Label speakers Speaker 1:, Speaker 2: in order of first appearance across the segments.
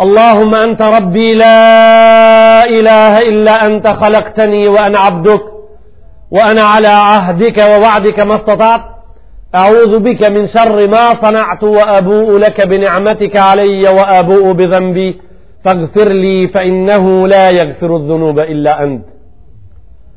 Speaker 1: اللهم أنت ربي لا إله إلا أنت خلقتني وأنا عبدك وأنا على عهدك ووعدك ما استطعت أعوذ بك من شر ما صنعت وأبوء لك بنعمتك علي وأبوء بذنبي فاغفر لي فإنه لا يغفر الذنوب إلا أنت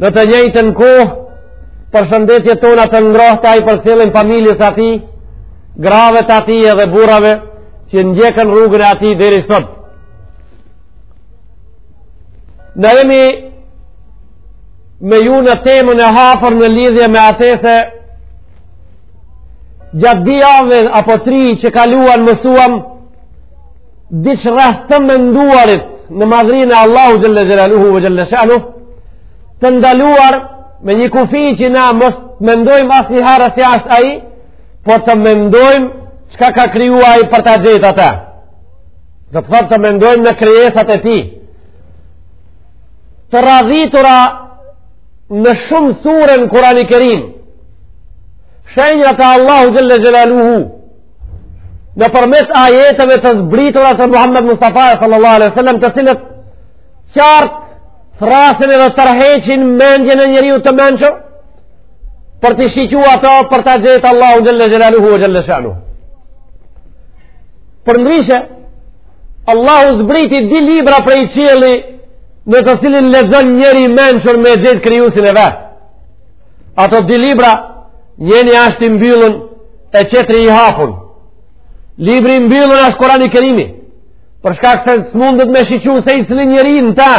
Speaker 1: Në të njëjtën kohë, përshëndetjet tona të ngrohta ia përcjellim familjes atij, grave të atij edhe burrave, që ndjekin rrugën e atij deri sot. Ne jemi me ju në temën e hapur në lidhje me atë se, gjatë dhjave apo tri që kaluan mësuam, Diç rreth të menduarit në madhërinë e Allahu xhelle xhelaluhu ve xhelle shanuhu, të ndaluar me një kufi që na mos mendojmë asnjëherë se si ashtë ai, po të mendojmë çka ka kriju ai për ta gjetë atë. Do të thotë të mendojmë në krijesat e tij. Të radhitura në shumë sure n'Kurani Kerim, shenjat e Allahu xhelle xhelaluhu nëpërmes ajeteve të zbritura te Muhammed Mustafa sallallahu alaihi sallam të cilat qartë thërrasin edhe tërheqin mendjen e njeriut të mençur për t'i shiqu ato për ta gjetë Allahu xhelle xhelaluhu xhelle shanuhu përndryshe Allahu zbriti dy libra prej qielli në të cilin lexon njeri i mençur me gjetë krijusin e vet Ato dy libra, njeni ashtë i mbyllën e tjetri i hapun. Libri i mbyllën ashtë Kurani Kerimi, për shkak se s'mundet me shiqu secili njeri në ta,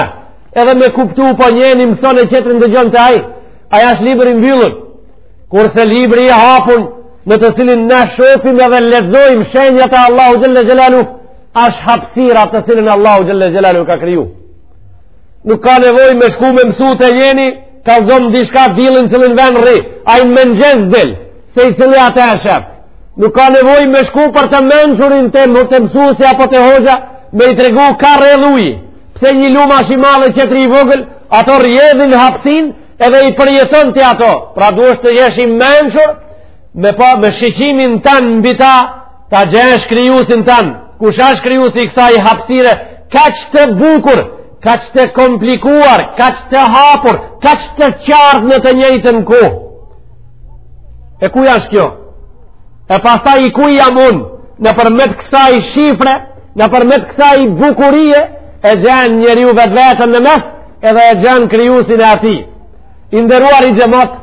Speaker 1: edhe me kuptu po njeni mëson e tjetri ndëgjon, ai, ai ashtë libër i mbyllën, kurse libri i hapun në të cilin na shofim edhe lexojmë shenjat e Allahu xhelle xhelaluhu, ashtë hapsira të cilën Allahu xhelle xhelaluhu ka kriju. Nuk ka nevoj me shku me mësu te njeni, ka zonë diçka dillin cilin ven rri, ai n'mëngjes del, secili atë e shef. Nuk ka nevojë me shku për të mençurin te më te mësuesi apo te hoxha, me i tregu ka rrjedh uji, pse një lum asht i madh e tjetri i vogël, ato rjedhin hapsin edhe i përjeton ti ato, pra duhesh të jesh i mençur, me pa me shiqimin tan mbi ta ta gjesh krijusin tan kush ashtë krijusi i kësaj hapsire kaq të bukur kaq të komplikuar kaq të hapur kaq të qartë në të njëjtën kohë e kuj ashtë kjo e pastaj i kuj jam unë nëpërmet kësaj shifre nëpërmet kësaj bukurie e gjen njeriu vetveten në mes edhe e gjen krijusin e atij I nderuari xhemat,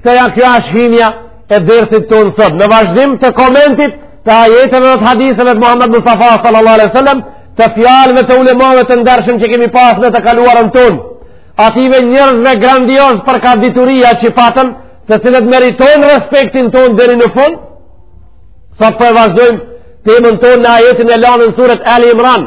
Speaker 1: këtë ja kjo ashtë hymja e dersit tonë sot. Në vazhdim të komentit të ajeteve dhe të haditheve të Muhammed Mustafa sallallahu alaihi wasallam, të fjalëve të ulemave të ndershëm që kemi pas në të kaluarën tonë, atyve njerëzve grandioz për ka dituria që e patën, të cilët meritojnë respektin tonë deri në fund. Sot po e vazhdojmë temën tonë në ajetin e lanë në surët Ali Imran,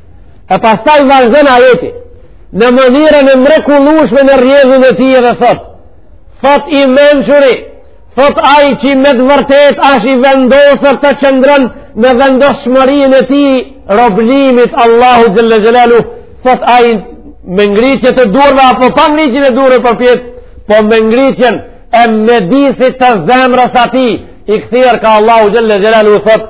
Speaker 1: E pastaj vazhdon ajeti në mënyrën e mrekullueshme në rrjedhën e tij dhe thot: Thot i mençuri, thot ai që me të vërtet është i vendosur të qëndron në vendosmërinë e tij robërimit Allahu xhelle xhelaluhu, thot ai me ngritje të durve apo pa ngritjen e durve përpjetë, po me ngritjen e medisit të zemrës së tij, i kthyer ka Allahu xhelle xhelaluhu, thot,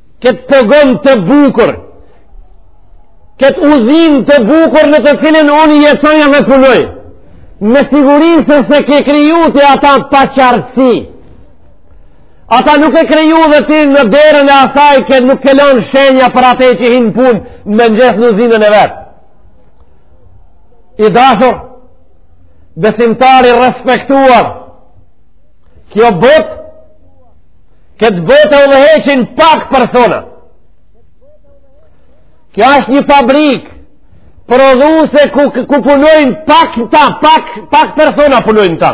Speaker 1: këtë pogon të bukur, këtë uzin të bukur në të cilin unë jetoj edhe punoj, me siguri se s'e ke kriju ti atë pa qartësi. Atë nuk e ke kriju dhe ti në derën e asaj që nuk ke lan shenja për atë që hin pun me nxjerr në uzinën e vet. I dashur besimtar i respektuar kjo botë këtë botë e udhëheqin pak persona. Kjo është një fabrik prodhuse ku, ku punojnë pak n'ta, pak, pak persona punojnë n'ta.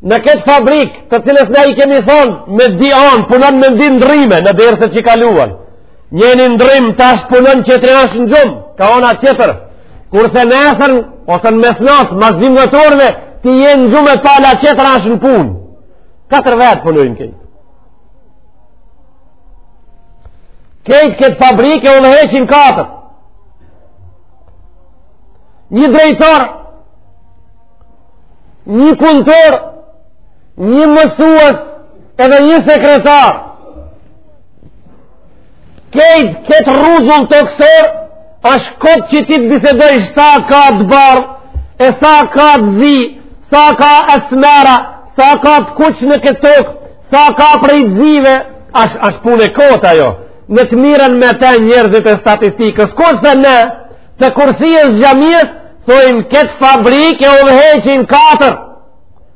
Speaker 1: Në këtë fabrik të cilës ne i kemi thonë me dy anë, punon me dy ndrrime në derse që kaluan. Njëni ndrrim tash punon tjetri ash në gjumë, ka ana tjetër. Kurse nesër, ose në mesnat, mas dhjetë orve, ti je në gjumë e pala tjetër ash në punë. Katër vetë punojnë kejt. Kejt këtë fabrikë e udhëheqin katër. Një drejtor, një punëtor, një mësues edhe një sekretar. Kejt, këtë rruzull tokësor, është kot që ti të bisedojsh sa ka të bardhë, e sa ka të zi, sa ka esmera, sa ka të kuq në këtë tokë, sa ka prej të zive, është ash punë e kot ajo. Le të merren me te njerëzit e statistikës, kurse ne te kursia e xhamisë, thojmë këtë fabrikë e udhëheqin katër,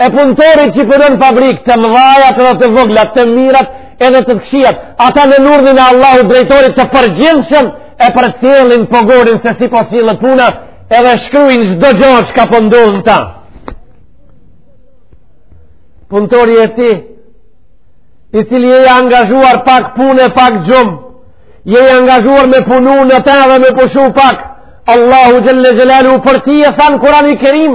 Speaker 1: e punëtorit që punon n'fabrik të mëdhajat edhe të voglat, të mirat edhe të këqijat ata nën urdhnin e Allahu drejtorit të përgjithshëm e përcjellin pogonin se si po sillet puna edhe shkrujnë çdo gja çka po ndodh në ta punëtori e ti i cili je i angazhuar pak punë e pak gjumë je i angazhuar me punu në ta dhe me pushu pak Allahu xhelle xhelaluhu për ty e thanë n'Kurani kerim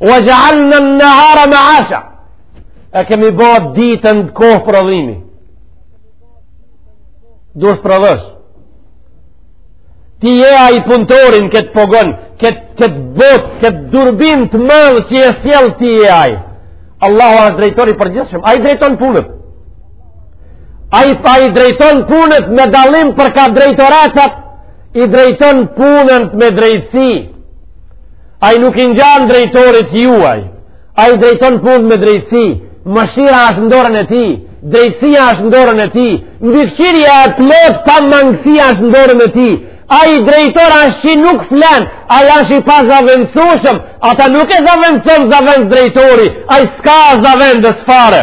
Speaker 1: Wa ja'alna an-nahara ma'asha. E kemi bërë ditën kohë prodhimi. Duhet të prodhosh. Ti je ai punëtori në këtë pogon, në këtë botë, në këtë turbinë të madhe që e sjell ti je ai. Allahu është drejtori i përgjithshëm. Ai drejton punët. Ai, ai drejton punët me dallim për ka drejtorat, ai drejton punën me drejtësi. Ai nuk i ngjan drejtorit juaj. Ai drejton punën me drejtësi. Mëshira është në dorën e tij. Drejtësia është në dorën e tij. Mbikëqyrja e plotë pa mangësi është në dorën e tij. Ai drejtor është që nuk flen, ai është i pazavendësueshëm. Atë nuk e zavendëson zavendësdrejtori. Ai s'ka zavendës fare.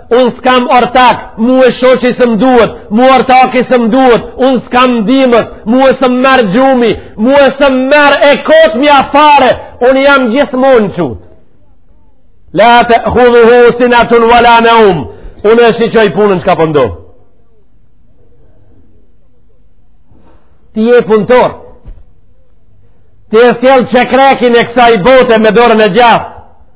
Speaker 1: Unë s'kam ortak, mue shoqi s'më duhet, mu ortaki s'më duhet, unë s'kam ndihmës, mue s'më merr gjumi, mue s'më merr e kotmja fare, unë jam gjithmonë çut. La te'hudhuhu sinetun ve la neum, unë e shiqoj punën çka po ndodh. Po ti je punëtor, ti e sjell çekrekin e kësaj bote me dorën e djathtë,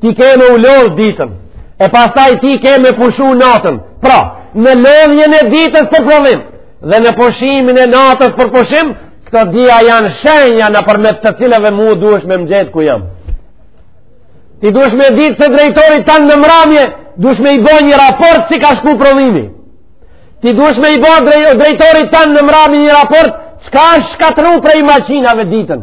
Speaker 1: ti ke me u lodh ditën e pastaj ti ke me pushu natën pra në lodhjen e ditës për prodhim dhe në pushimin e natës për pushim këto dyja janë shenja nëpërmjet të cilave mu duhesh me m'gjet ku jam ti duhesh me ditë se drejtorit tand në mramje duhesh me i bo një raport si ka shku prodhimi ti duhesh me i bo drejtorit tand në mramje një raport çka asht shkatrru prej maqinave ditën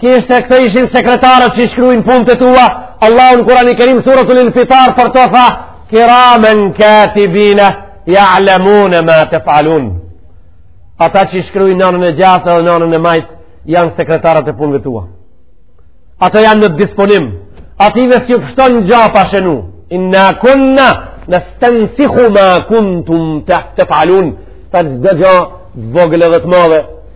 Speaker 1: Kishte këto ishin sekretarët që i shkrujnë punët e tua, Allahu në Kurani Kerim suretul Infitar po të tha, kiramen katibina, ja'lemune ma tef'alun. Ata që i shkrujnë n'anën e djathtë edhe n'anën e majtë, janë sekretarët e punëve tua. Ata janë në disponim, atyne s'ju pshton gja pa shënu, inna kunna nestensihu ma kuntum tef'alun, tha çdo gja t'vogël dhe të madhe,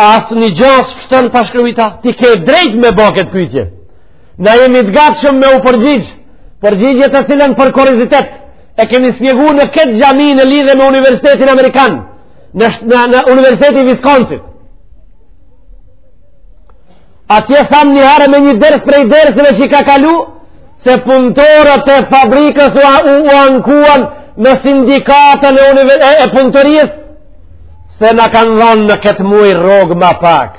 Speaker 1: Asnjë gja s'pshton pa shkrujt, ti ke drejt me bo këtë pytje. Na jemi të gatshëm me u përgjigjë, përgjigje të cilën për kuriozitet, e kemi spjegu në këtë xhami në lidhe me Universitetin Amerikan, në, në, në Universitetin Viskonsit. Atje thamë një herë me një ders prej derseve që i ka kalu, se punëtorët e fabrikës u, u, u ankuan në sindikatën e, e, e punëtorisë, se na kanë dhanë në këtë muaj rrogë ma pak.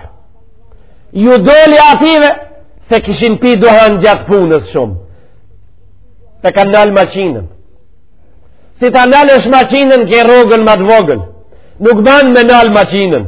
Speaker 1: Ju doli atyne, se kishin pi duhan gjatë punës shumë. Të kanë nalë maqinën. Si ta nalësh maqinën, ke rrogën ma të vogël. Nuk ban me nalë maqinën.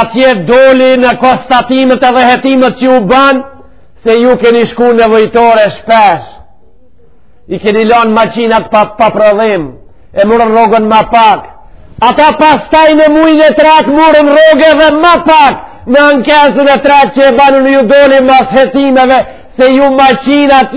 Speaker 1: atje doli në kostatimet edhe hetimet që u ban se ju keni shku në nevojtore shpesh i keni lan maqinat pa, pa prodhim e murën rrogën ma pak ata pastaj në mujin e tret murën rrogë edhe ma pak në ankesën e tret që e banën ju doli mas hetimeve se ju maqinat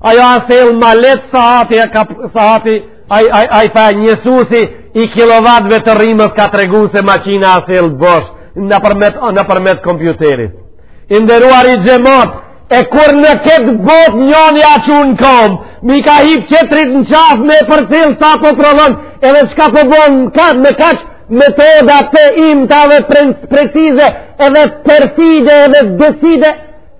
Speaker 1: Ajo a sjell ma lehtë sahati, a ka sahati, ai, ai, ai far njehsusi i kilovatve të rrymës ka tregu se maqina a sjell bosh nëpërmes, nëpërmes kompjuterit. I nderuari xhemat, e kur në këtë bot njoni a çu në komb, m'i ka hip tjetrit në qafë me përcjellë sa po prodhon, edhe çka po bon në katë, me kaqë, metoda të imta dhe precize edhe perfide edhe decide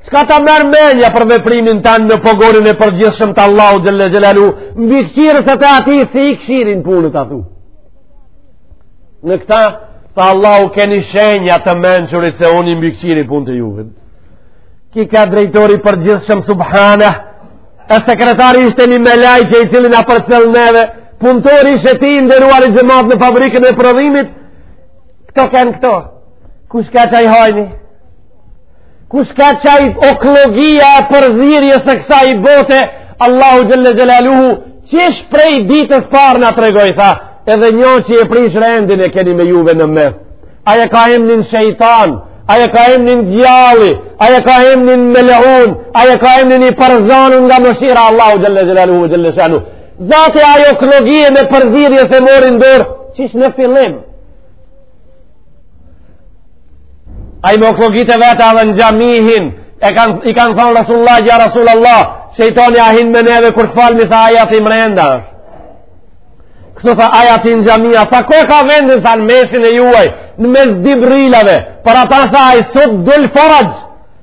Speaker 1: Çka ta merr menja për veprimin tanë në pogonin e përgjithshëm të Allahu xhelle xhelaluhu, mbikëqyrësit aty si i këshyrin punët aty. Në këta, tha Allahu keni shenja të mençurit se unë i mbikëqyri punët juve. Ky ka drejtori përgjithshëm subhane, e sekretari ishte një melaqe i cili na përcjell neve, punëtori ishte ti i nderuari xhemat në fabrikën e prodhimit, këto kanë këto, kush ka qaj hajni? Kush ka qaj okllagia e përzirjes së kësaj bote, Allahu xhelle xhelaluhu, qysh prej ditës parë na tregoj, tha, edhe njo që e prish rendin e keni me juve në mes. Ai e ka emnin shejtan, ai e ka emnin djalli, ai e ka emnin mel'un, ai e ka emnin i përzanun nga mëshira Allahu xhelle xhelaluhu, xhelle shanu. Zaten ai okllagien e përzirjes e mori n'dorë, qysh në fillim, Ai me okllagit e veta edhe në xhami hin e kan, i kanë thonë Rasulullah ja Rasulullah shejtani a hin me neve kur të falemi tha ai aty mrenda kështu tha ai aty në xhami a tha ku e ka vendin tha në mesin e juaj në mes dy brrylave për ata tha ai suddul furaxh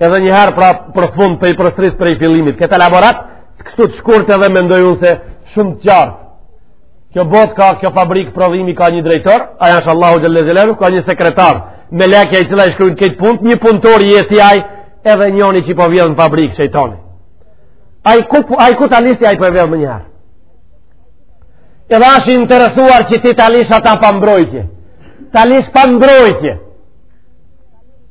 Speaker 1: edhe njëherë pra për fund po e përsëris prej fillimit këtë elaborat të kështu të shkurt edhe mendoj unë se shumë të qartë kjo bot ka kjo fabrik prodhimi ka një drejtor ai është Allahu xhelle xhelaluhu ka një sekretar melaqja e cila i shkrujnë këto punt një punëtor je ti aj edhe njoni që po vjedhë në fabrik shejtani aj ku, aj ku ta lish ti aj po e vjedhë menjëherë edhe ashtë i interesuar që ti ta lish ata pa mbrojtje ta lish pa mbrojtje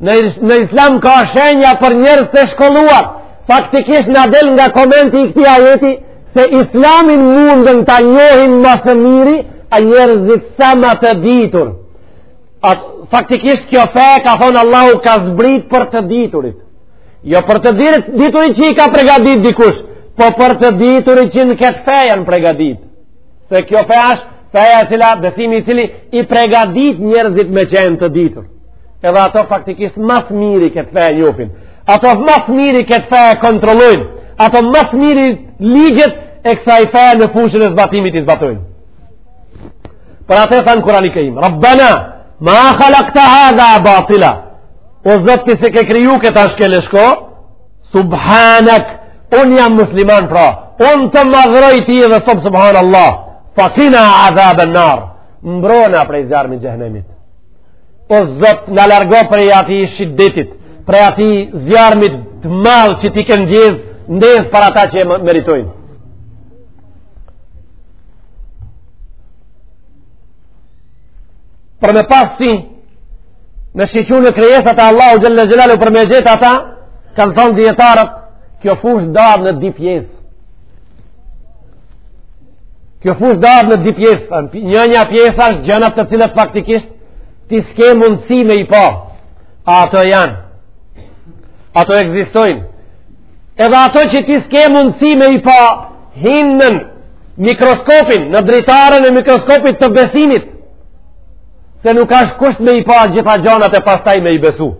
Speaker 1: Në, në islam ka shenja për njerëz të shkolluar. Faktikisht na del nga komenti i këtij ajeti se islamin mundën ta njohin më së miri a njerëzit sa më të ditur. A, faktikisht kjo fe ka thonë Allahu ka zbrit për të diturit. Jo për të dirit, diturit që i ka pregadit dikush, po për të diturit që në këtë fe janë pregadit. Se kjo fe është feja e cila, besimi i cili i pregadit njerëzit me qenë të ditur. Edhe ato faktikisht ma s'miri këtë fe e njofin. Ato ma s'miri këtë fe e kontrollojnë. Ato ma s'miri ligjet e kësaj fe në fushën e zbatimit i zbatojnë. Për atë e thanë Kurani Kerim. Rabbena, ma khalakte hadha batila. O Zot ti s'e ke kriju këta shkel e shko, subhanak, unë jam musliman pra, unë të madhroj ty dhe them subhanallah, fakina adhaben nar, mbrona prej zjarmit xhehnemit. O Zot, na largo prej atij shiddetit, prej atij zjarmit të madh që ti ke ndez, ndez për ata që e meritojnë. Për me pasë sy, me shiqu në krijesat e Allahu Xhelle Xhelaluhu për me gjet ata, kanë thonë dijetarët, kjo fushë darë në dy pjesë. Kjo fushë dahet në dy pjesë, njana pjesë është gjanat të cilat faktikisht ti s'ke mundësi me i pa. A ato janë, ato ekzistojnë. Edhe ato që ti s'ke mundësi me i pa, hinë në mikroskopin, në dritarën e mikroskopit të besimit. se nuk ashtë kusht me i pa gjitha gjanat e pastaj me i besu.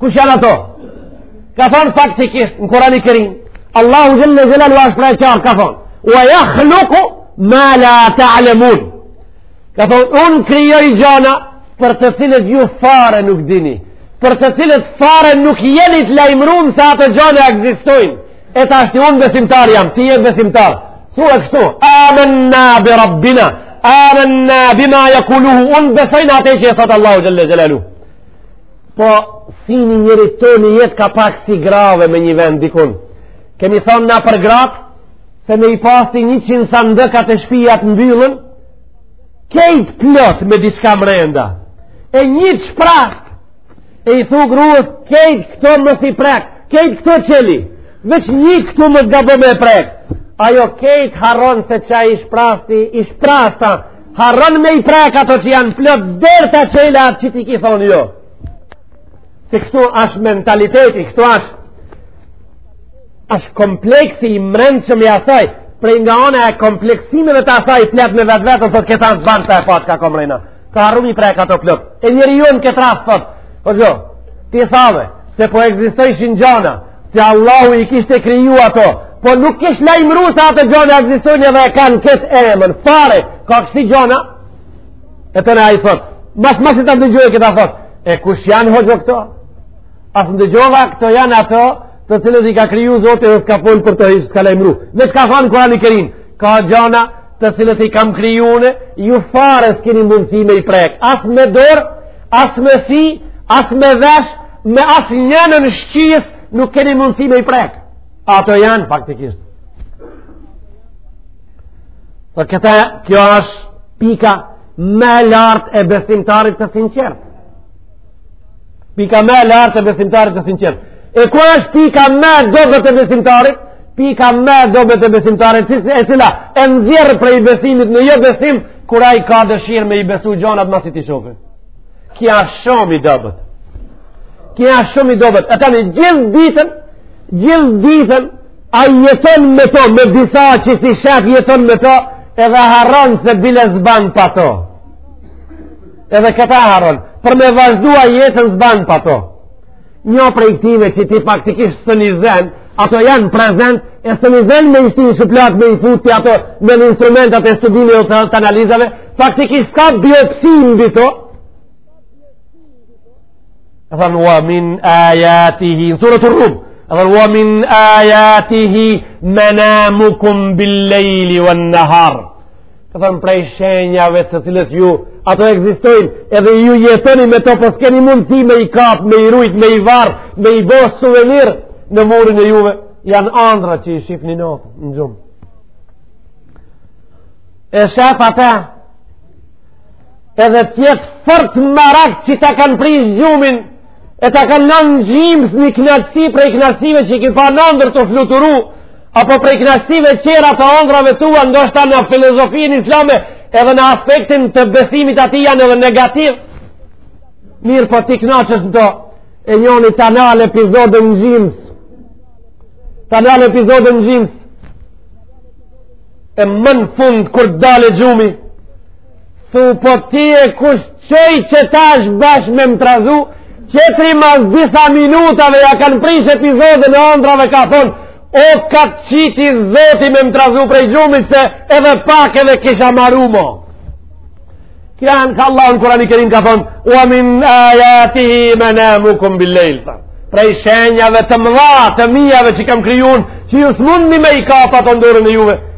Speaker 1: Kush janë ato? Ka thonë faktikisht në Kurani Kerim, Allahu Xhelle Xhelaluhu ashtë shpreh qartë, ka thonë, ua jakhluku ma la ta'lemun. Ka thonë, unë krijoj gjana për të cilët ju fare nuk dini, për të cilët fare nuk jeni të lajmërum se ato gjana ekzistojnë. E tashti unë besimtar jam, ti je besimtar. Thue kështu, amenna bi rabbina, amenna bi ma jakuluhu, unë besoj në atë që e thotë Allahu Xhelle Xhelaluhu. Po, si një njerit tonë i jet ka pak si grave me një vend dikun. Kemi thonë na për gratë, se me i pas ti njëqind sandëka te shpija të mbyllën, kejt plot me diçka mrenda, e një shprast E i thu grues, kejt këto mos i prek, kejt këto çeli, veç një këtu mos gabo me prek. Ajo kejt harron se qa i shprasti, i shprasta, harron me i prek ato që janë plot deri ta çel atë që ti i ki thonë jo. Se kështu ashtë mentaliteti, kështu ashtë ashtë kompleksi i mrendshëm i asaj, prej nga ana e kompleksimeve të asaj i flet me vetvete, thotë këta s'ban pa e pa çka ka mrena. Ka harru me i prek ato plot. E njeriu në këtë rast, thot, hoxho, ti thave, se po egzistojshin gjana, se Allahu i kishte kriju ato, po nuk kish lajmru se ato gjana egzistojnë edhe e kanë këtë emën, fare, ka kësi gjana, e tani ai thot, mas masi ta ndëgjoj këta thot, e kush janë hoxho këto? As ndëgjova këto janë ato, të cilët i ka kriju Zoti dhe s'ka fol për to hiç, s'ka lajmëru. Dhe çka thon Kurani i Kerim? Ka gjana të cilat i kam kriju unë, ju fare s'keni mundësi me i prek. As me dorë, as me sy, as me vesh, me asnjënën shqisë, nuk keni mundësi me i prek. Ato janë faktikisht. Dhe këta, kjo është pika ma e lartë e besimtarit të sinqertë. Pika ma e lartë e besimtarit të sinqert. E ku është pika ma e dobët e besimtarit? Pika ma e dobët e besimtarit, e cila e nxjerr prej besimit në jo besim, kur ai ka dëshirë me i besu gjonat masi t'i shofi. Ky a shumë i dobët. Ky a shumë i dobët. E tani, gjithë ditën, gjithë ditën, ai jeton me to, me disa që s'i shef jeton me to, edhe harron se bile s'ban pa to. Edhe këta harron, për me vazhdu jetën s'ban pa to. Një prej këtyve që ti faktikisht s'un i zen, ato janë prezent, e s'un i zen me i shti në shuplakë me i futi ato nën instrumentat e studimeve, të analizave, faktikisht ka biopsi mbi to, e thënë, ua min ajatihi, në suretu Rrum, e thënë, ua min ajatihi, menamukum billejli ven-nehar, ka than prej shenjave të cilët ju ato egzistojnë edhe ju jetoni me to po s'keni mundësi me i kap me i rujt, me i var me i bo suvenir në murin e juve janë andra që i shifni në gjumë e shef ata edhe t'jet fort marak që ta kanë prish gjumin e ta kanë nal në gjymës një knaqsi prej knaqsive që i ki pa n'andërr tu fluturu apo prej knaqsive tjera të ondrrave tua, ndoshta në filozofinë islame, edhe në aspektin të besimit aty janë edhe negativ, mirëpo ti knaqesh n'to, e njoni ta nal epizodën në gjymës, ta nal epizodën në gjymës, e më n'fund kur dalë gjumi, Thu po ti e kush qe ai që tash bash me më trazu, tjetri mas disa minutave ja kanë prish epizodën e andrave ka thonë, o ka t'qiti zoti me më trazu prej gjumit se edhe pak edhe kisha maru mo. Kja në ka Allahu në Kurani Kerim ka thonë, ua min ajatihi menamukum billejl, thonë. Prej shenjave të mëdha të mijave që kam kriju un, që ju s'mundni me i kap ato n'dorën e juve,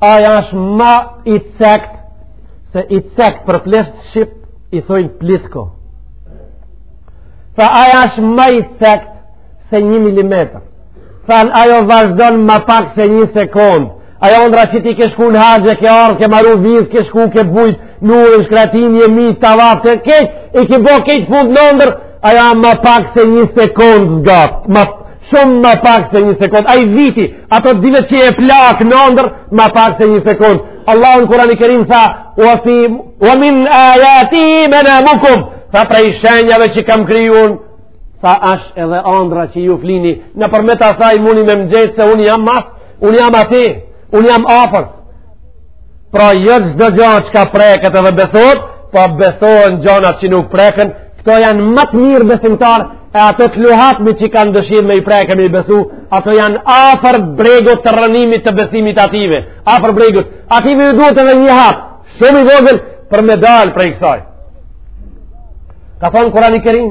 Speaker 1: aj është ma i cekt se i cekt për plesht shqip i thojnë plitko tha aj është ma i cekt se një milimetr thanë ajo vazhdon ma pak se një sekund ajo andra që ti ke shku në haxh ke ardh, ke marr vizë, ke shku, ke bujt në shkretinë, n'umre, tavafët krejt, i ke bo krejt punët n'andër ajo ma pak se një sekund zgat ma pak shumë ma pak se një sekund ai viti, ato dy vjet që je plak në andër, ma pak se një sekund Allahu në kurani kerim tha wa, fi, wa min ajatihi menamukum tha prej shenjave që kam krijue tha asht edhe andra që ju flini na përmet asaj muni me më gjet se unë jam mas unë jam aty, unë jam afër Pra jo çdo gjë çka preket edhe besohet, po besohen gjanat që nuk preken, këto janë ma të mirë besimtarë e ato të luhatmit që kanë dëshirë me i preke me i besu, ato janë afër bregut të rrënimit të besimit t'atyne, afër bregut, atyne ju duhet edhe një hap, shumë i vogël për me dal prej kësaj. Ka thonë kurani kerim,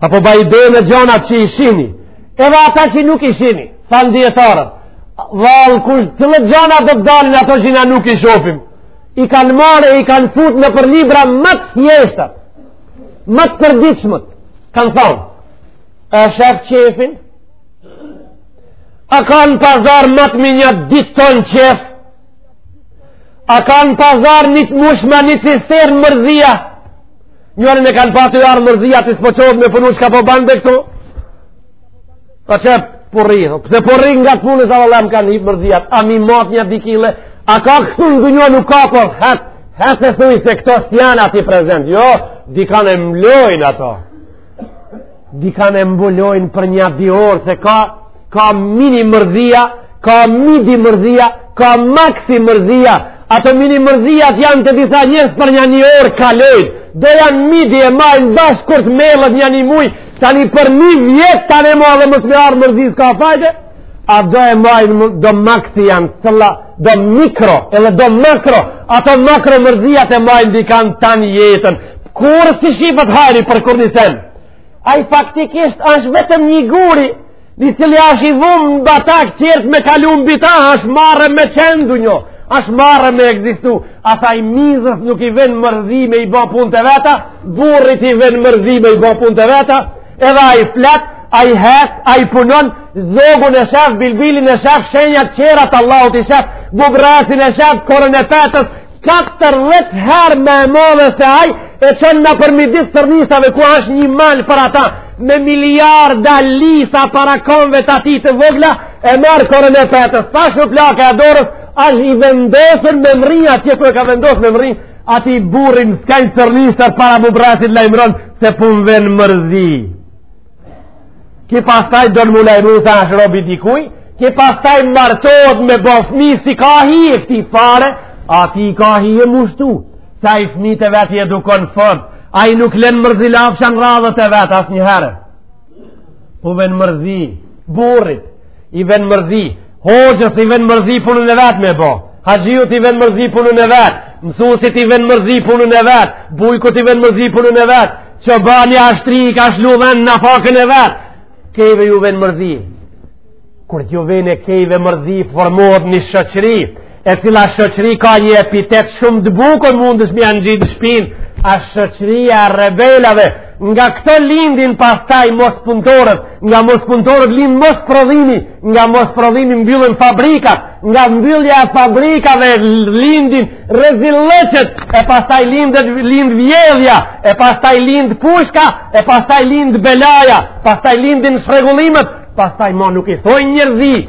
Speaker 1: Tha po baj be në gjanat që i shini, edhe ata që nuk i shini, thanë dijetarët, vallë kush, cilat gjana do të dalin ato që na nuk i shofim, i kanë marrë e i kanë fut nëpër libra ma të thjeshta, ma të përditshmet, kanë thonë, e sheh qejfin, a kanë pazar me t'mat nja dy ton qejf, a kanë pazar me t'mush ma një çisternë mërzia, Njërin e kanë kap i ardh mërziat s'po çohet me punu çka po ban be këtu? Tha qe po rri, po pse po rri po ngat s'munem Allah m'kanë hipë mërziat, a m'i mat nja dy kile, a ka kështu në dynja nuk ka për, hec, hec e thuj se këto s'janë aty prezent, jo, dikan e mlojnë ato. Dikan e mbulojnë për nja dy orë se ka, ka mini mërzia, ka midi mërzia, ka maksi mërzia. Ato mini mërziat janë te disa njerëz për nja ni orë kalojnë. Do janë midi e majnë bash kur t'mbetet nja ni muj, tani për një vjet tani ma dhe mos me hangër mërzi s'ka fajde. a do e majnë do maksi janë të tilla, do mikro edhe do makro ato makro mërziat e majnë dikan tanë jetën kurrë s'i shifet hajri për kurrnisen ai faktikisht është vetëm një guri i cili është i vumë në batak tjertë me kalun mbi ta është marre me qenë dynja është marre me ekzistu asaj mizës nuk i vjen mërzi me i bo punët e veta burrit i vjen mërzi me i bo punët e veta Edhe ai flet, ai hec, ai punon, zogun e shef, bilbilin e shef, shenjat tjera t'Allahut i shef, bubrrecin e shef, korën e petës, 14 herë ma e madhe se aj, e çon nëpër midis stërnishtave, ku është një mal për ata, me miliarda lisa para kamve të atij të vogla, e merr korën e petës, sa shuplaka e dorës, është i vendosën me mrri atje, ku e ka vendosë me mrri, ati burin, s'ka i sërnisar para bubrrecin lajmëron, se po m'ven mërzi ki pastaj don m'u lajmru se asht rob i dikuj ki pastaj martohet me bo fmi s'i ka hije këti fare atij i ka hije m'u shtu se ai fmit e vet i edukon fort ai nuk len mërzi lafshan radhët e vet asnjëherë po ven mërzi burrit i ven mërzi hoxhës i ven mërzi punën e vet me bo haxhiut i ven mërzi punën e vet mësusit i ven mërzi punën e vet bujkut i ven mërzi punën e vet çobani ashtu i ka lshu dhen nafakën e vet kejve ju ven mërzi kur t'ju ven e kejve mërzi formohet një shoqëri e cila shoqëri ka një epitet shumë të bukur mundesh me ja ngjit n'shpinë a shoqëria e rebelave nga këto lindin pastaj mospunëtorët nga mospunëtorët lind mosprodhimi nga mosprodhimi mbyllen fabrikat nga mbyllja e fabrikave lindin rezillëqet e pastaj lind lind vjedhja e pastaj lind pushka e pastaj lind belaja pastaj lindin shrregullimet pastaj mo nuk i thojn njerzi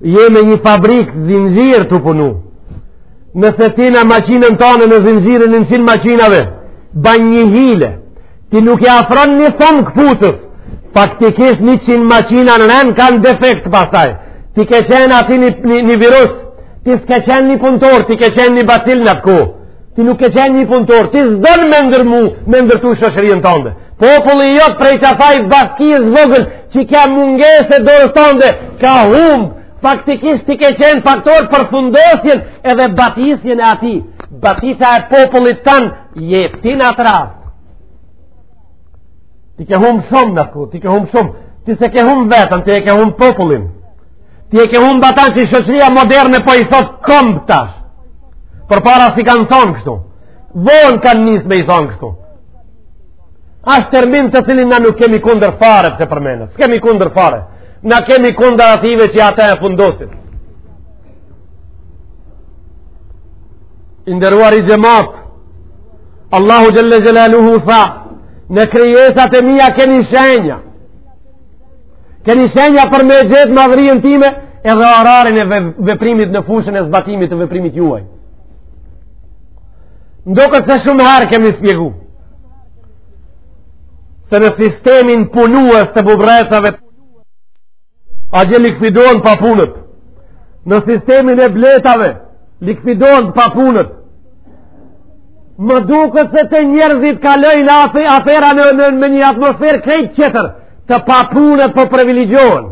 Speaker 1: Jemi një fabrik zinxhir tu punu. Nëse ti në makinën tande në zinxhirin e njëqin makinave, ban një hile, ti nuk e afron një thum këpucës, faktikisht një qinë makina në ren kanë defekt pastaj. Ti ke qenë aty një, një, një virus, ti s'ke qenë një punëtor, ti ke qenë një bacil në të ku. Ti nuk ke qenë një punëtor, ti s'don me ndërmu, me ndërtu shoqërien tande. Populli jot prej qasaj baskijës vogël, që ka mungesë e dorës tande, ka hum, faktikisht ti ke qenë faktor për fundosjen edhe batisjen e atij. Batisa e popullit tan, je ti në atë rast. Ti ke hum shumë në ku, ti ke hum shumë, ti s'e ke hum veten, ti e ke hum popullin. Ti e ke hum vatan që shoqëria moderne po i thot komb tash. Përpara s'i kanë thonë kështu. Vonë kanë nis me i thonë kështu. Ashtë termin të cilin na nuk kemi kunder fare pse përmenet. S'kemi kunder fare. Na kemi kunder atyve që ata e fundosin. I nderuari xhemat, Allahu Xhelle Xhelaluhu tha, në krijesat e mija keni shenja. Keni shenja për me gjet madhërien time edhe orarin e veprimit në fushën e zbatimit të veprimit juaj. M'doket se shumë herë kemi spjegu. se në sistemin punues të bubrrecave atje likuidohen papunët në sistemin e bletave likuidohen të papunët më duket se te njerëzit kalojnë afe, afera në, në, në një atmosferë krejt tjetër të papunët për po privilegjohen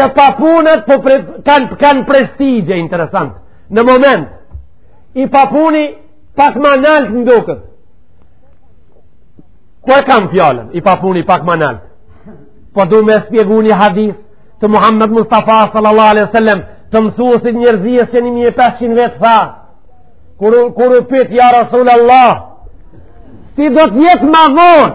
Speaker 1: të papunët për po pre, kanë kan prestigje interesant në moment i papuni Pak ma nalt na duket. Ku e kam fjalën, i papuni pak ma nalt. Po du me shpjegu një hadith të Muhammed Mustafa sallallahu alaihi sallam të mësuesit njerëzisë që 1500 vjet tha. Kur, kur u pyt, ja Rasul Allah, si do të jetë ma vonë.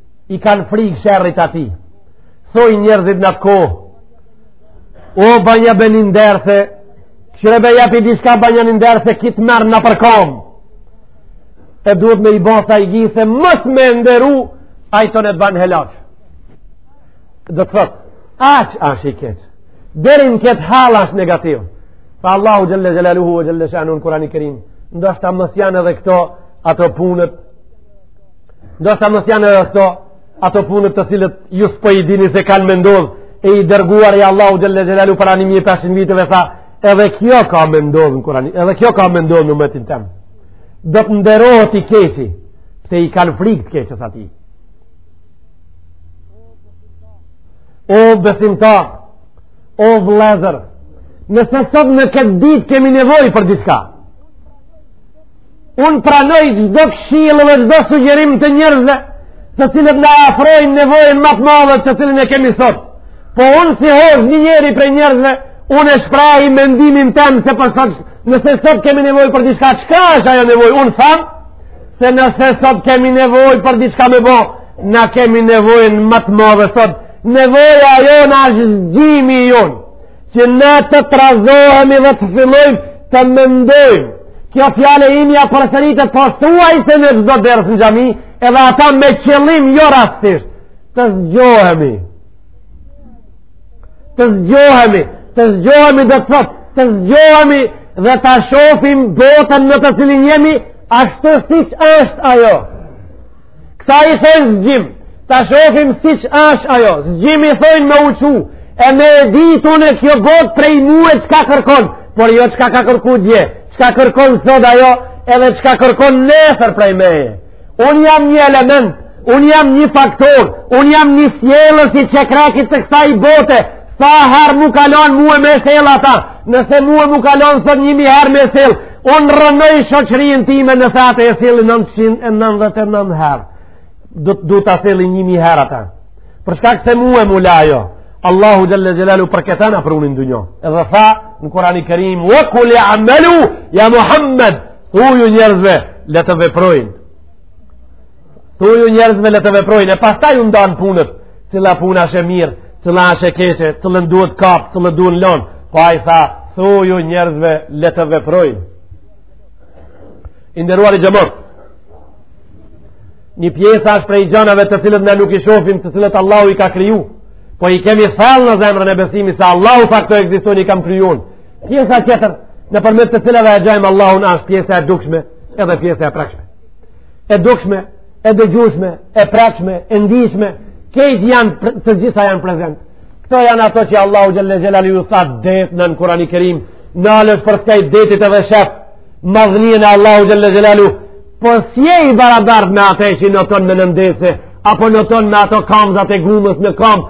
Speaker 1: i kanë frikë sherrit të atij. Thojnë njerëzit në atë kohë, o banja be ni nder se, kqyre be jepi diçka banja një nder se, ky të merr nëpër kamë. E duhet me i basa i gjithë, se mësë me nderu, ai tanë e të ban helak. Do të thotë, aq asht i keq, deri në këtë shkallë asht negativ. Tha Allahu xhele xhelaluhu ve xhele shanuhu në Kurani Kerim, ndoshta mos janë edhe këto ato punët Ndoshta mos janë edhe këto ato punët të cilat ju s'po i dini se kanë me ndodhë e i dërguar i Allahut Xhele Xhelaluhu para ni mij e 500 viteve tha edhe kjo ka me ndodhë në Kurani edhe kjo ka me ndodhë në umetin tem do të nderohet i keqi se i kanë frikë të keqes atij o besimtarë o vllezër nëse sot në këtë ditë kemi nevojë për diçka Unë pranoj çdo këshillë dhe çdo sugjerim të njerëzve, të cilët na afrojnë nevojën ma të madhe të cilën e kemi sot. Po unë si hoxhë një njeri prej njerëzve, unë e shprehi mendimin tem se për sot, nëse sot kemi nevojë për diçka, çka është ajo nevojë? Unë tham, se nëse sot kemi nevojë për diçka me bo, na kemi nevojën ma të madhe sot. Nevoja jonë është zgjimi jonë, që na të trazohemi dhe të fillojmë të mendojmë, kjo fjalë e imja përsëritet, pothuajse në çdo ders në xhami, edhe ata me qëllim jo rastësisht, të zgjohemi, të zgjohemi, të zgjohemi do të thotë, të zgjohemi dhe ta shofim botën në të cilën jemi, ashtu siç është ajo. Kësaj i thonë zgjim, ta shofim siç asht ajo, zgjim i thonë me u çu, e me e ditë unë kjo botë prej mue çka kërkon, por jo çka ka kërku dje, çka kërkon sot ajo, edhe çka kërkon nesër prej meje. Unë jam një element, unë jam një faktor, unë jam një sjellës i çekrekut të kësaj bote, sa herë më kallxon mue me e sjellë ata, nëse mue më kallxon sot një mijë herë me e sjellë, Unë rrënoj shoqërinë time në thatë e thirri 999 herë. Do ta thirri 1000 herë ata. Për shkak se mua m'u la ajo. Allahu xhalla xhelalu për këtë na pruni n'dunjo. Edhe tha në Kur'ani Kerim, "Wa kuli a'malu ya Muhammad." Thuju njerëzve, le të veprojnë. Thuju njerëzve le të veprojnë, e pastaj u ndanë punët, cila punë ashtë e mirë, cila ashtë e keqe, cila duhet kapë, cila duhet lanë, po ai tha, thuju njerëzve le të veprojnë. I nderuari xhemat, një pjesë ashtë prej gjanave të cilët ne nuk i shofim të cilët Allah i ka kriju, po i kemi thellë në zemrën e besimit se Allahu tha këto ekzistojnë i kam kriju unë. Pjesa tjetër, nëpërmjet të cilave e gjajmë Allahun ashtë pjesë e dukshme edhe pjesë e prakshme. e dukshme, e dëgjushme, e prakshme, e ndijshme, krejt janë, të gjitha janë prezent. Këto janë ato që Allahu xhelle xhelaluhu tha detnan në Kurani Kerim, n'u nalësh përskaj detit edhe shef, madhninë e Allahu xhelle xhelaluhu, po s'je i barabart me ate që noton me nëndetëse, apo noton me ato kamzat e gumës në kamë,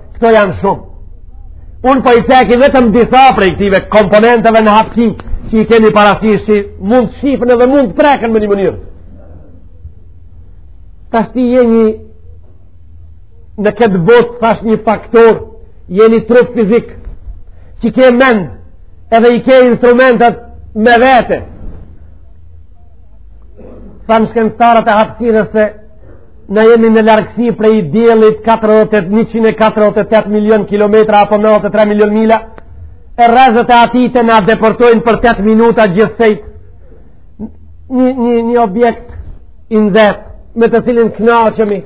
Speaker 1: Këto janë shumë. Unë po i ceki vetëm disa prej këtyne komponenteve në hapëti që i kemi parasysh që mund të shifen edhe mund të preken me një mënyrë. Tash ti je në këtë botë thash një faktor je një trup fizik që ke mend edhe i ke instrumentet me vete. Thanë shkencëtarët e hapësirës se Na jemi në largësi prej diellit 148 milion kilometra apo 93 milion mila, e rrezet e atij te na depërtojnë për 8 minuta gjithsejt një, një, një objekt i nxehtë me të cilin knaqemi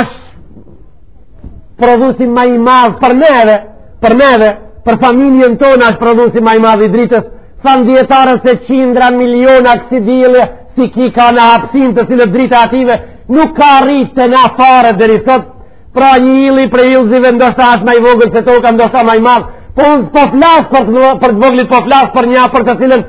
Speaker 1: ashtë prodhusi ma i madh për neve, për neve, për familjen tonë është prodhusi ma i madh i dritës, thanë dijetarët se qindra miliona kësi diella, si ky ka në hapsinë të cilët drita e atyne, nuk ka arritë te na fare deri sot, pra një yll prej yllzive ndoshta është ma i vogël se toka ndoshta ma i madh, po unë po flas për të voglit, po flas për një për të cilën,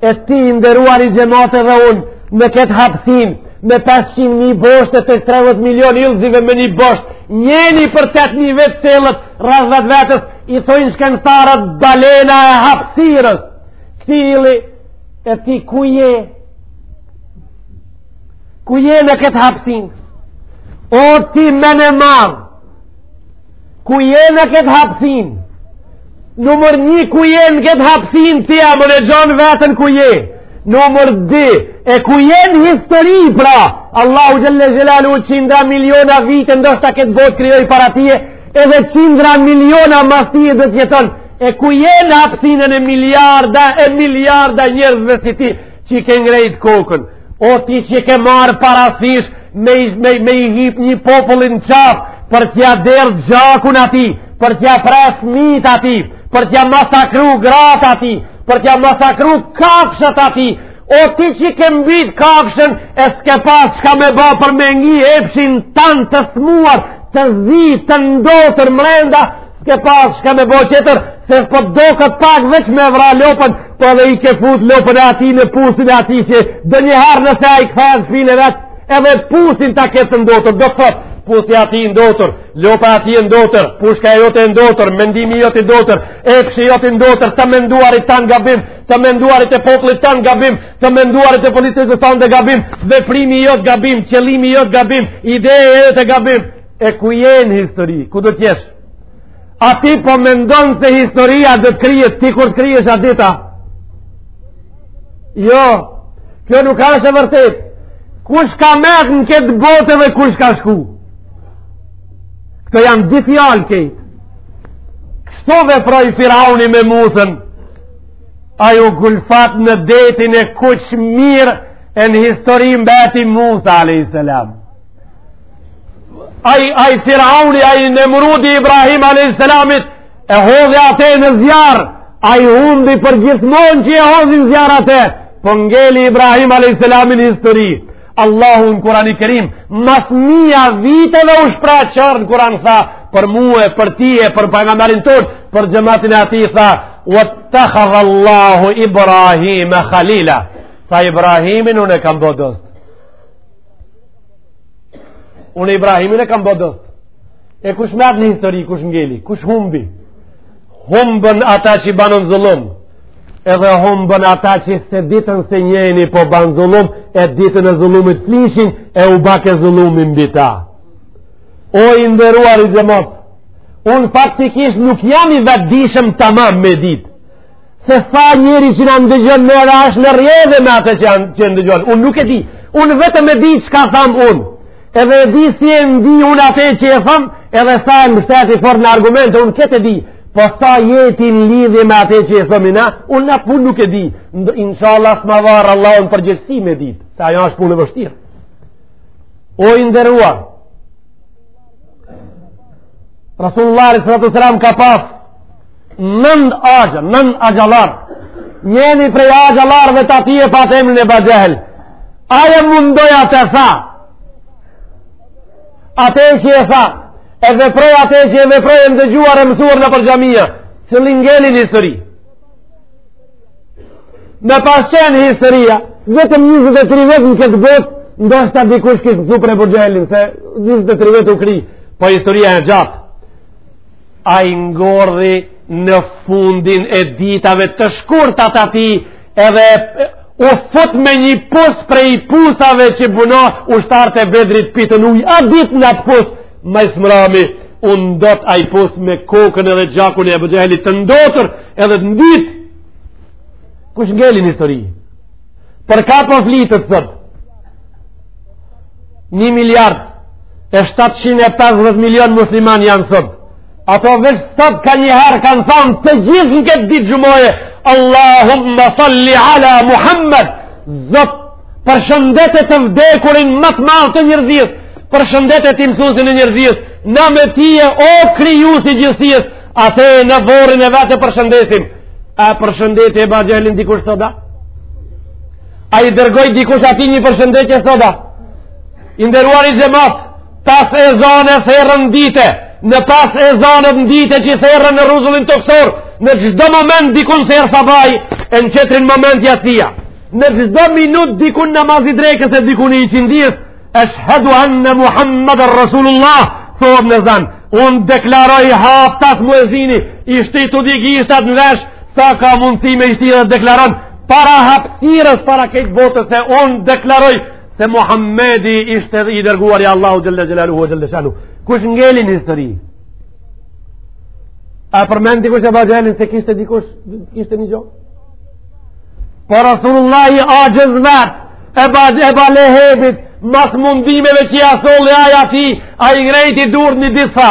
Speaker 1: e ti i nderuari xhemat edhe unë në këtë hapsinë me 500.000 boshte te 30 milion yllzive me një bosht njeni për 8.000 vjet sillet rreth vetvetes i thojnë shkencëtarët balena e hapsirës këtij ylli e ti ku je ku je në këtë hapsinë o ti mendjemadh Ku je në këtë hapsinë? Numër një ku je në këtë hapsinë ti a mund e gjon veten ku je? Numër dy e ku je në histori pra? Allahu xhele xhelaluhu qindra miliona vite ndoshta këtë botë krijoi para teje edhe qindra miliona mas teje do t'jeton e ku je në hapsinën e miliarda e miliarda njerëzve si ti që i ke ngrejt kokën O ti që ke marrë parasish me, me, me i hip një populli n'qafë për t'ia derdh gjakun atij, për t'ia pre fmijtë atij, për t'ia masakru gratë atij, për t'ia masakru kafshët atij, o ti që ke mbyt kafshën e s'ke pas çka me ba për me ngi epshin tand të smuar, të zi, të ndotur mrenda, S'ke pas çka me bo tjetër, se s'po të doket pak veç me vra lopën, po dhe e ke fut lopën e atij në pusin e atij që edhe njëherë nëse ai kthehet në shpinë e vet, edhe pusin ta ketë të ndotur, do thotë, pusi atij i ndotur, lopa atij e ndotur, pushka e jote e ndotur, mendimi jot i ndotur, epshi jot i ndotur, të menduarit tand gabim, të menduarit e popullit tand gabim, të menduarit e politikës tande gabim, veprimi jot gabim, qëllimi jot gabim, ideja jote gabim, E ku je në histori, ku do t'jesh? A ti po mendon se historia do të kryhet, ti kur të kryhesh a dita? Jo, kjo nuk asht e vërtetë. Kush ka met në këtë botë dhe kush ka shku? Këto janë dy fjalë krejt. Kështu veproi Firauni me Musën, ai u gulfat në detin e kuq mirë e në histori mbeti Musa, a.s. Ai ai Firauni ai Nemrudi Ibrahim alejhis selamin e hodhi atë në zjarr. Ai humbi përgjithmonë që e hodhi në zjarr atë. Po ngeli Ibrahim alejhis selami në histori. Allahu në Kur'ani Kerim, mas mija viteve u shpreh qartë në Kur'an tha, për mue, për ty e për pejgamberin tonë, për xhematin e atij tha, wattakhadha Allahu Ibrahima Khalila, tha Ibrahimin unë e kam bo dost. Unë Ibrahimin e kam bo dost. E kush met në histori, kush ngeli, kush humbi? Humbën ata që banën zullum. Edhe humbën ata që s'e ditën se njëni po ban zullum, e ditën e zullumit flishin e u bake zullumi mbi ta. O i nderuari xhemat, unë faktikisht nuk jam i vetëdijshëm tamam me ditë. se sa njeri që na ndëgjon neve është në rrjedhë me atë që, që ndëgjon unë nuk e di unë vetëm e di çka tham unë edhe e di si e ndi unë atë që e tham edhe sa e mbështeti fort në argumente unë këtë e di po sa jeti në lidhje me atë që e themi na unë në punë nuk e di Dhe, inshallah s'ma var Allahu në përgjegjësi me dit se ajo është punë e vështirë o i nderuar Rasulullah s.a.s. ka pasë Nand axha, nand axhallarë, njeni prej axhallarëve të atij e pat emrin Ebu Xhehl, ai e mundoi atë, tha ate që e tha, e veproi ate që e veproi e ndëgjuar e mësuar nëpër xhamia, cili ngeli n'histori. Me pas qenë historia, vetëm 23 vjet në këtë botë, ndoshta dikush kish mësu për Ebu Xhehlin, se 23 vjet u kry, po historia e gjatë. ai ngordhi në fundin e ditave të shkurta të atij edhe u fut me një pus prej pusave që buno ushtarët e Bedrit pitën ujë at ditë në atë pus ma i smrami u ndot ai pus me kokën edhe gjakun e Ebu Xhehlit të ndotur edhe të ndytë kush ngeli n'histori për ka po flitet sot një miliard e 750 milion musliman janë sot ato veç sot ka një herë kanë thanë të gjithë në këtë ditë xhumaje Allahumma salli ala Muhammed zot përshëndete të vdekurin ma të madh të njerëzisë përshëndete ti mësusin e njerëzisë na me tije o krijus i gjithësisë atë e në vorrin e vet e përshëndesim a përshëndeti Ebu Xhehlin dikush sod a A i dërgoi dikush atij një përshëndetje sod a. I nderuari xhemat, pesë ezane therren n'ditë, pesë ezane n'ditë që i therren në rruzullin tokësor, në çdo moment dikun therr sabahi, e në qetrin moment jacia. Në çdo minut dikun namazi i drekës e dikun i iqindisë, eshhedu enne Muhammeden Rasulullah, thot n'ezan, unë deklaroj haptas muezini, i shti të dy gishtat në vesh, sa ka mundësi me i shti dhe deklaron, para hapsirës para këtë botës se unë deklaroj se Muhammedi ishte dhe i dërguar i Allahut xhel-le xhelaluhu ve xhel-le shanuhu kush ngeli n'histori a përmend dikush Ebu Xhehlin se kishte dikush kishte nigjo për po Rasulullahi axhës vet Ebu, Ebu Lehebit mas mundimeve që ia solli ai atij ai ngrejti durt një disa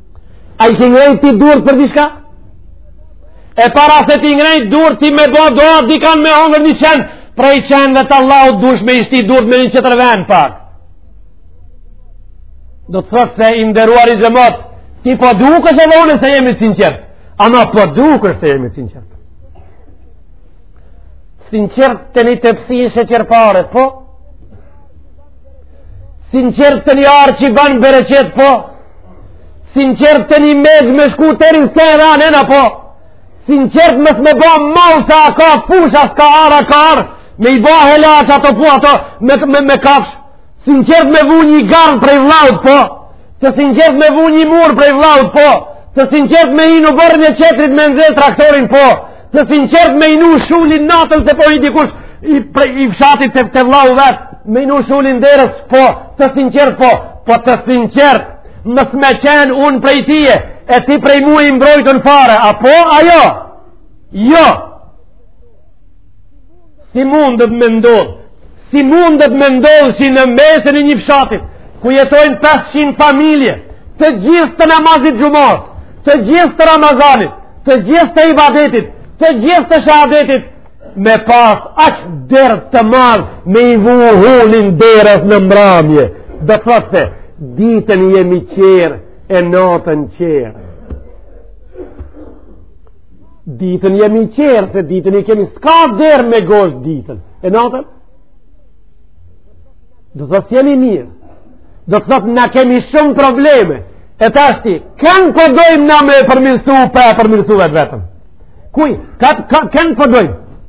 Speaker 1: A i ki ngrejt ti durët për diçka? E para se t'i ngrejt durët ti me bo dua dikan me hongër një qen, prej qen dhe të Allahu dush me i shti durët me një qetër ven pak. Do të thotë se i nderuari xhemat, ti po dukesh edhe unë se jemi sinqert, ama po dukesh se jemi sinqert. Sinqert te një tepsi sheqerpare, po? Sinqert te një arë që i ban bereqet po Sinqert te një mezhë me shku të rinë se e ranë e në po Sinqert mos me ba mal sa ka fusha s'ka arë a ka arë Me i ba helaq ato po ato me, me, me kafshë Sinqert me vu një gardh prej vllaut po Të sinqert me vu një mur prej vllaut po Të sinqert me hi n'oborrin e qetrit me nxjerrë traktorin po Të sinqert me i vnu shulin natën se po hi dikush i, pre, i fshatit të, te vllau vet, me i vnu shulin derës, po, të sinqert po, po të sinqert, mos me qenë unë prej tije, e ti prej mu i mbrojtun fare, a po, a jo? Jo! si mundet me ndodhë, si mundet me ndodhë që në mesin e një fshatit, ku jetojnë 500 familje, të gjithë të namazit xhumasë, të gjithë të ramazanit, të gjithë të ibadetit, të gjithë të shahadetit, me pas aq dert të madh me i vu shulin derës në mramje. Do të thotë se, ditën jemi tjerë e natën tjerë. Ditën jemi tjerë, se ditën i kemi s'ka derë me gosht ditën. E natën? Do të thotë s'jemi mirë. Do të thotë na kemi shumë probleme. E tashti, kan po dojmë na me përmirësu, pa e përmirësu vetveten. Kuj, kan po dojmë?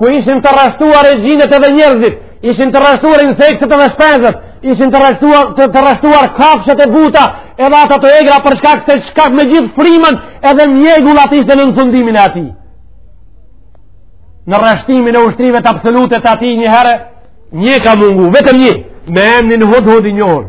Speaker 1: ku ishin të rreshtuar exhinët edhe njerëzit, ishin të rreshtuar insektet edhe shpenzët, ishin të rreshtuar, të, të rreshtuar kafshët e buta, edhe ata të egra për shkak se shkak me gjithë frimën edhe mjegullat ishte nën sundimin e atij. Në rreshtimin e ushtrivet absolute të atij një herë, një ka mungu, vetëm një, me emnin hudhud i njohur.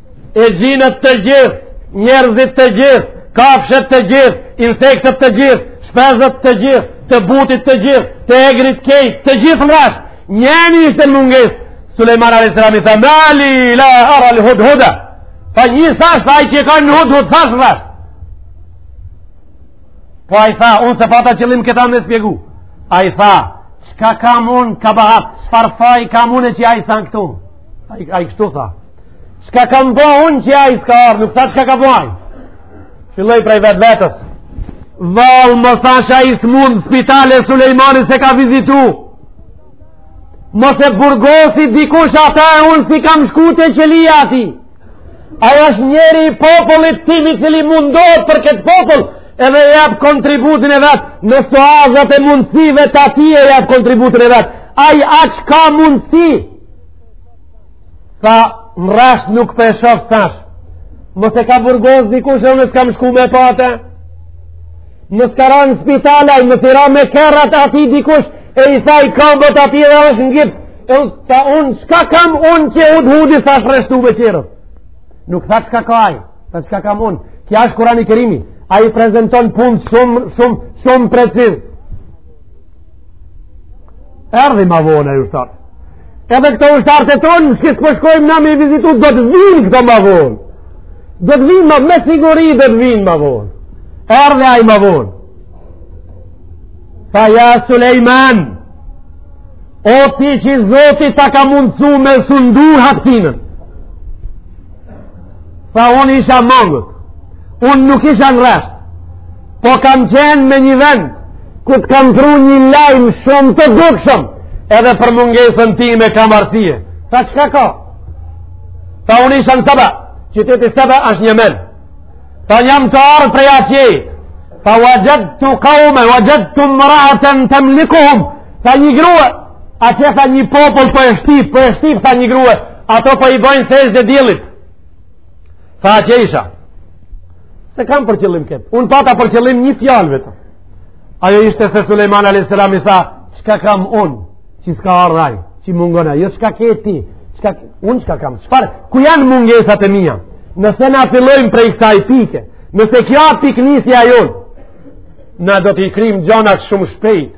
Speaker 1: exhinët të gjithë, njerëzit të gjithë, kafshët të gjithë, insektet të gjithë, shpezët të gjithë, të butit të gjithë, të egrit krejt, të gjithë në rresht, njeni ishte në mungesë, Suleiman A.S. i tha, ma li la ara l-hudhuda, tha një s'asht, tha ai që e ka në hudhud, s'asht n'rresht, po ai tha, unë s'e pata qëllim këta me shpjegu, ai tha, çka kam unë kabahat, çfarë faji kam unë që ai s'asht këtu, Ai kështu tha. Çka kam ba unë që ai s'ka ardh, nuk tha çka ka ba ai. Filloi prej vetvetes. Vallë mos tha ash' i smun n'spital e Sulejmani s'e ka vizitu. Mos e burgosi dikush ata e unë s'i kam shku te qelia atij. Ai është njeri i popullit tim i cili mundohet për këtë popull edhe jep kontributin e vet në suazat e mundësive të atij e jep kontributin e vet. Ai aq ka mundësi. Tha, n'rresht nuk po e shof, s'ash. Mos e ka burgos dikush e unë s'kam shku me pa te. Mos ka ra në spital ai, mos i ra me kerr atij dikush e i theu kambët atij edhe është në gjips. E unë, tha unë, çka kam unë që hudhudi s'ash rreshtu me qito. Nuk tha çka ka ai, tha çka kam unë. Ky është Kurani Kerimi, ai prezenton punë shumë, shumë, shumë precize. Erdhi ma vonë ai ushtar. Edhe këto ushtarët e tonë, meqenëse po shkojmë na me i vizitu, do të vinë këto ma vonë. Do të vinë ma, me siguri do të vinë ma vonë. Erdhi ai ma vonë. Tha ja Sulejman, o ti që Zoti ta ka mundësu me sundu hapsinën. Tha unë isha mangët, unë nuk isha në rresht, po kam qenë në një vend, ku të kam pru një lajm shumë të dukshëm, edhe për mungesën time kam arsye. Tha çka ka? Tha unë isha në Sebe, qyteti Sebe është n'Jemen. Tha jam tu ardh prej atje, tha vexhedtu kaumen, vexhedtu mraeten temlikuhum, tha një grua, atje tha një popull po e shtyp, po e shtyp, tha një grua, Ato po i bojnë sexhde diellit. Tha që isha. S'e kam për qëllim këtë. Unë pata për qëllim një fjalë vetëm. Ajo ishte se Sulejman a.s. i tha, çka kam unë, që s'ka ardh ai, që mungon ai, jo çka ke ti, çka, unë çka kam, çfarë, ku janë mungesat e mia, nëse na fillojmë prej kësaj pike, nëse kjo a pikënisja jonë, na do t'i kryjmë gjonat shumë shpejt,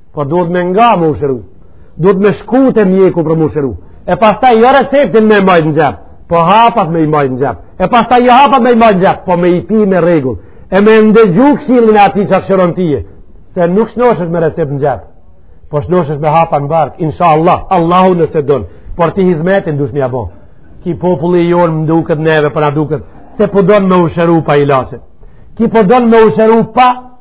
Speaker 1: Po duhet me nga m'u shëru. Duhet me shku te mjeku për m'u shëru. E pastaj jo receptin me majtë në xhep. Po hapat me i majtë në xhep. E pastaj jo hapat me i majtë në xhep. Po me i pi me rregull. E me ndëgju këshillën e atij që t'shëron ty. Se nuk shnoshesh me recept në xhep. Po shnoshesh me hapa në bark. Insha Allah. Allahu nëse don. Por ti hizmetin dush m'ja bo. Ky populli jonë më duket neve po na duket. Se po don me u shëru pa ilaçet. Ky po don me u shëru pa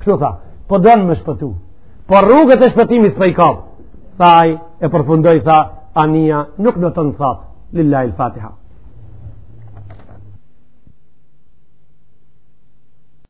Speaker 1: Kështu tha, po don me shpëtu, po rrugët e shpëtimit s'po i kap. Tha ai, e përfundoi, tha, anija nuk ec në t'thatë, lillahi el Fatiha.